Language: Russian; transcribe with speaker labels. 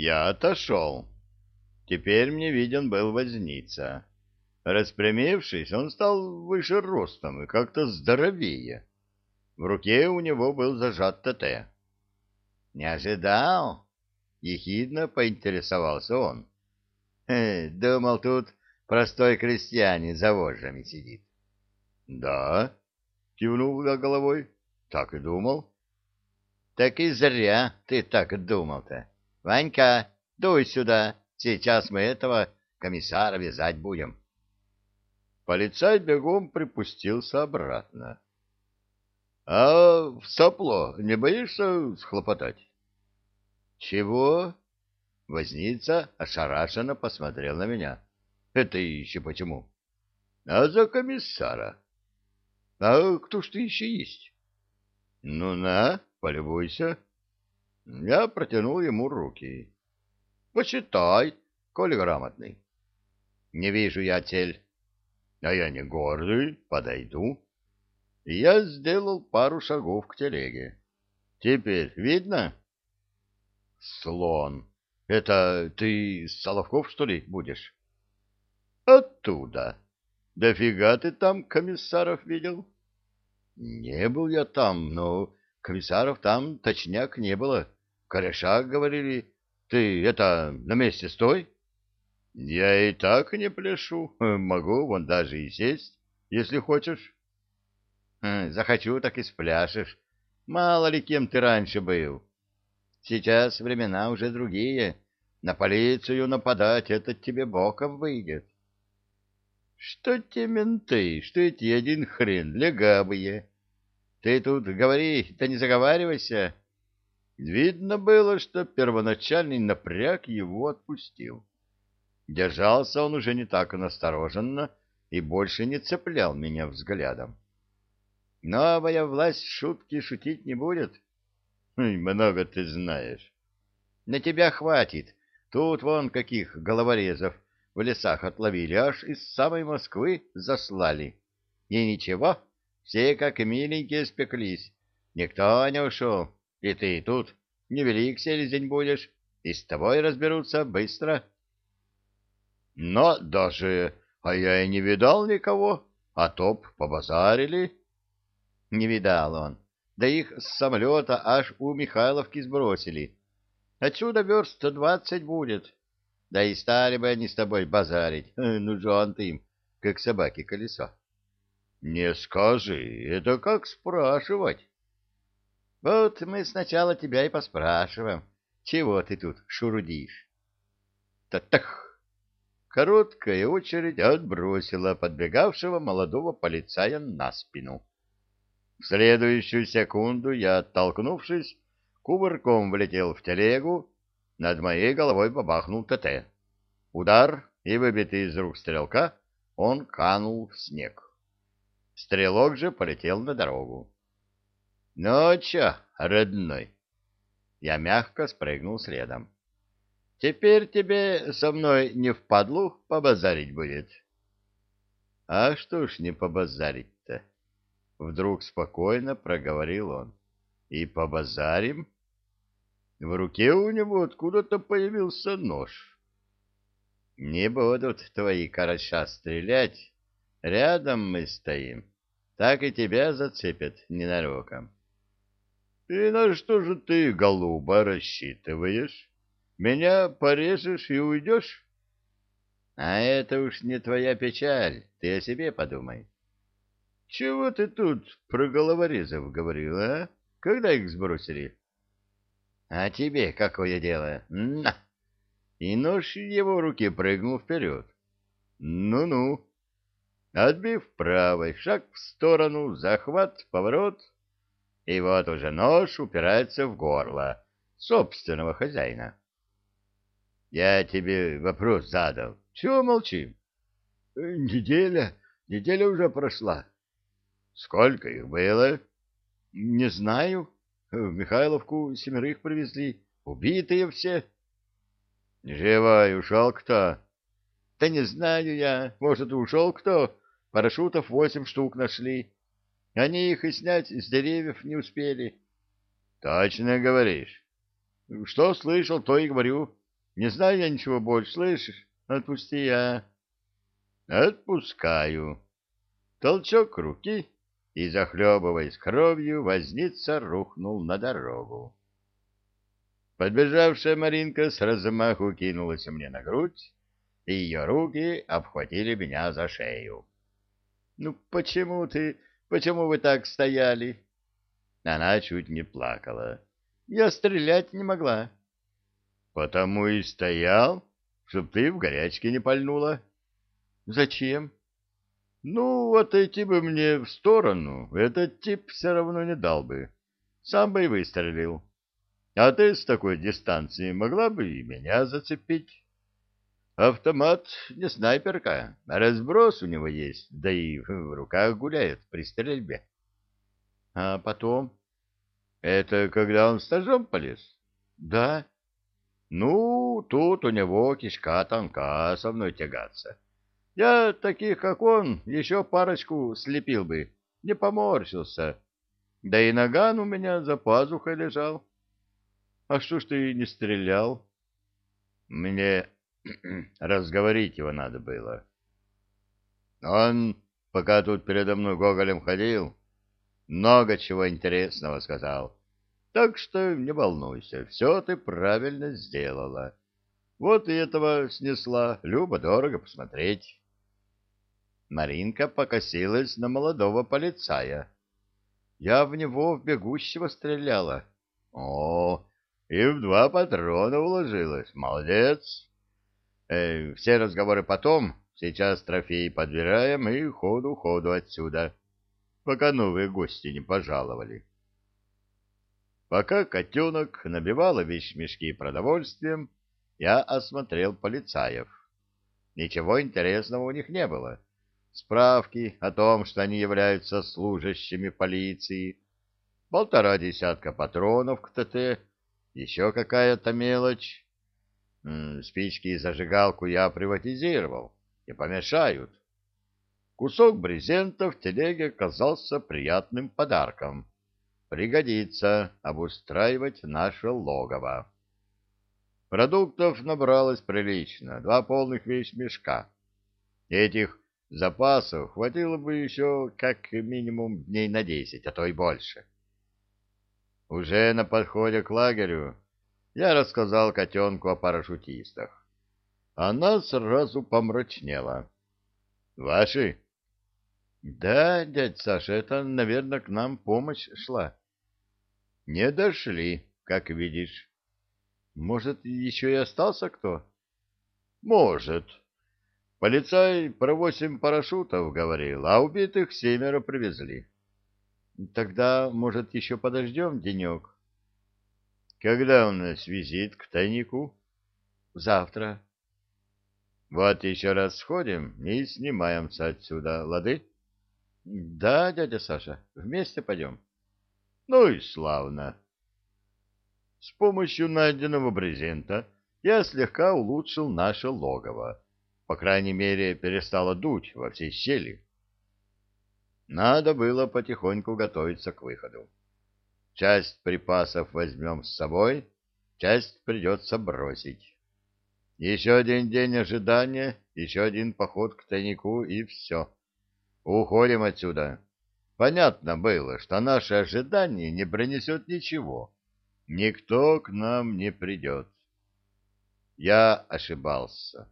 Speaker 1: Я отошел. Теперь мне виден был возница. Распрямившись, он стал выше ростом и как-то здоровее. В руке у него был зажат ТТ. «Не ожидал?» — ехидно поинтересовался он. «Думал, тут простой крестьянин за вожжами сидит». «Да», — кивнул я головой, — «так и думал». «Так и зря ты так думал-то. Ванька, дуй сюда, сейчас мы этого комиссара вязать будем». Полицай бегом припустился обратно. — А в сопло не боишься схлопотать? — Чего? Возница ошарашенно посмотрел на меня. — Это еще почему? — А за комиссара. — А кто ж ты еще есть? — Ну на, полюбуйся. Я протянул ему руки. — Почитай, коли грамотный. — Не вижу я цель. А я не гордый, подойду. я сделал пару шагов к телеге. Теперь видно? Слон. Это ты Соловков, что ли, будешь? Оттуда. Дофига ты там комиссаров видел? Не был я там, но комиссаров там точняк не было. Кореша говорили, ты это, на месте стой. Я и так не пляшу. Могу вон даже и сесть, если хочешь. Захочу, так и спляшешь. Мало ли кем ты раньше был. Сейчас времена уже другие. На полицию нападать это тебе боком выйдет. Что те менты, что эти один хрен, легавые. Ты тут говори, да не заговаривайся. Видно было, что первоначальный напряг его отпустил. Держался он уже не так настороженно и больше не цеплял меня взглядом. Новая власть шутки шутить не будет. Много ты знаешь. На тебя хватит. Тут вон каких головорезов в лесах отловили, аж из самой Москвы заслали. И ничего, все как миленькие спеклись. Никто не ушел. И ты тут невелик селезень будешь, и с тобой разберутся быстро. — но даже, а я и не видал никого, а топ побазарили. Не видал он, да их с самолета аж у Михайловки сбросили. Отсюда верст двадцать будет. Да и стали бы они с тобой базарить, ну же ты им, как собаки колесо. Не скажи, это как спрашивать. Вот мы сначала тебя и поспрашиваем, чего ты тут шурудишь. Та-тах! Короткая очередь отбросила подбегавшего молодого полицая на спину. В следующую секунду я, оттолкнувшись, кувырком влетел в телегу, над моей головой бабахнул ТТ. Удар, и выбитый из рук стрелка, он канул в снег. Стрелок же полетел на дорогу. — Ну чё, родной? Я мягко спрыгнул следом. Теперь тебе со мной не впадлу побазарить будет. — А что ж не побазарить-то? — вдруг спокойно проговорил он. — И побазарим? В руке у него откуда-то появился нож. — Не будут твои короша стрелять. Рядом мы стоим. Так и тебя зацепят ненароком. — И на что же ты, голуба, рассчитываешь? Меня порежешь и уйдешь? А это уж не твоя печаль, ты о себе подумай. Чего ты тут про головорезов говорил, а? Когда их сбросили? А тебе какое дело? На! И нож его руки прыгнул вперед. Ну-ну. Отбив правой, шаг в сторону, захват, поворот. И вот уже нож упирается в горло собственного хозяина. Я тебе вопрос задал. Чего молчим? Неделя. Неделя уже прошла. Сколько их было? Не знаю. В Михайловку семерых привезли. Убитые все. Живой ушел кто? Да не знаю я. Может, ушел кто? Парашютов восемь штук нашли. Они их и снять с деревьев не успели. Точно говоришь. Что слышал, то и говорю. Не знаю я ничего больше, слышишь? Отпусти я. Отпускаю. Толчок руки, и, захлебываясь кровью, возница рухнул на дорогу. Подбежавшая Маринка с размаху кинулась мне на грудь, и ее руки обхватили меня за шею. — Ну почему ты, почему вы так стояли? Она чуть не плакала. — Я стрелять не могла. — Потому и стоял, чтоб ты в горячке не пальнула. — Зачем? — Ну, отойти бы мне в сторону, этот тип все равно не дал бы. Сам бы и выстрелил. А ты с такой дистанции могла бы и меня зацепить. Автомат не снайперка, разброс у него есть, да и в руках гуляет при стрельбе. А потом? Это когда он с ножом полез? Да. Ну, тут у него кишка тонка со мной тягаться. Я таких, как он, еще парочку слепил бы, не поморщился. Да и наган у меня за пазухой лежал. А что ж ты не стрелял? Мне разговорить его надо было. Он, пока тут передо мной Гоголем ходил, много чего интересного сказал. Так что не волнуйся, все ты правильно сделала. Вот и этого снесла, любо-дорого посмотреть. Маринка покосилась на молодого полицая. Я в него в бегущего стреляла. О, и в два патрона уложилась. Молодец. Э, все разговоры потом. Сейчас трофей подбираем и ходу-ходу отсюда, пока новые гости не пожаловали. Пока котенок набивала вещмешки продовольствием, я осмотрел полицаев. Ничего интересного у них не было. Справки о том, что они являются служащими полиции, полтора десятка патронов к ТТ, еще какая-то мелочь. Спички и зажигалку я приватизировал, не помешают. Кусок брезента в телеге оказался приятным подарком пригодится обустраивать наше логово. Продуктов набралось прилично, два полных вещмешка. Этих запасов хватило бы еще как минимум дней на десять, а то и больше. Уже на подходе к лагерю я рассказал котенку о парашютистах. Она сразу помрачнела. — Ваши? — Да, дядь Саша, это, наверное, к нам помощь шла. Не дошли, как видишь. Может, еще и остался кто? Может. Полицай про восемь парашютов говорил, а убитых семеро привезли. Тогда, может, еще подождем денек? Когда у нас визит к тайнику? Завтра. Вот еще раз сходим и снимаемся отсюда, лады? Да, дядя Саша, вместе пойдем. Ну и славно. С помощью найденного брезента я слегка улучшил наше логово. По крайней мере, перестало дуть во всей щели. Надо было потихоньку готовиться к выходу. Часть припасов возьмем с собой, часть придется бросить. Еще один день ожидания, еще один поход к тайнику, и все. Уходим отсюда. Понятно было, что наше ожидание не принесет ничего. Никто к нам не придет. Я ошибался.